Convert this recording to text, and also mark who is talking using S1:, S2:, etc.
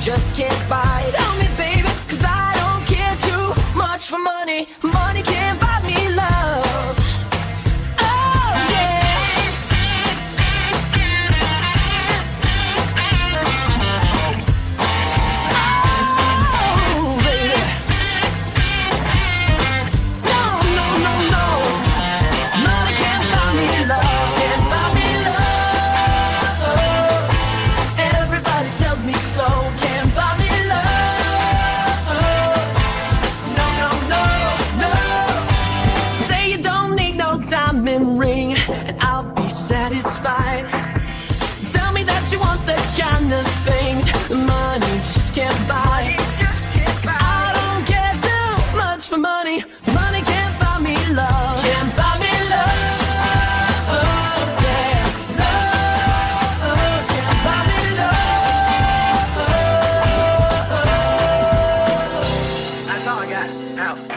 S1: just can't buy. Tell me, baby, cause I don't care too much for money. Money can't buy.
S2: out.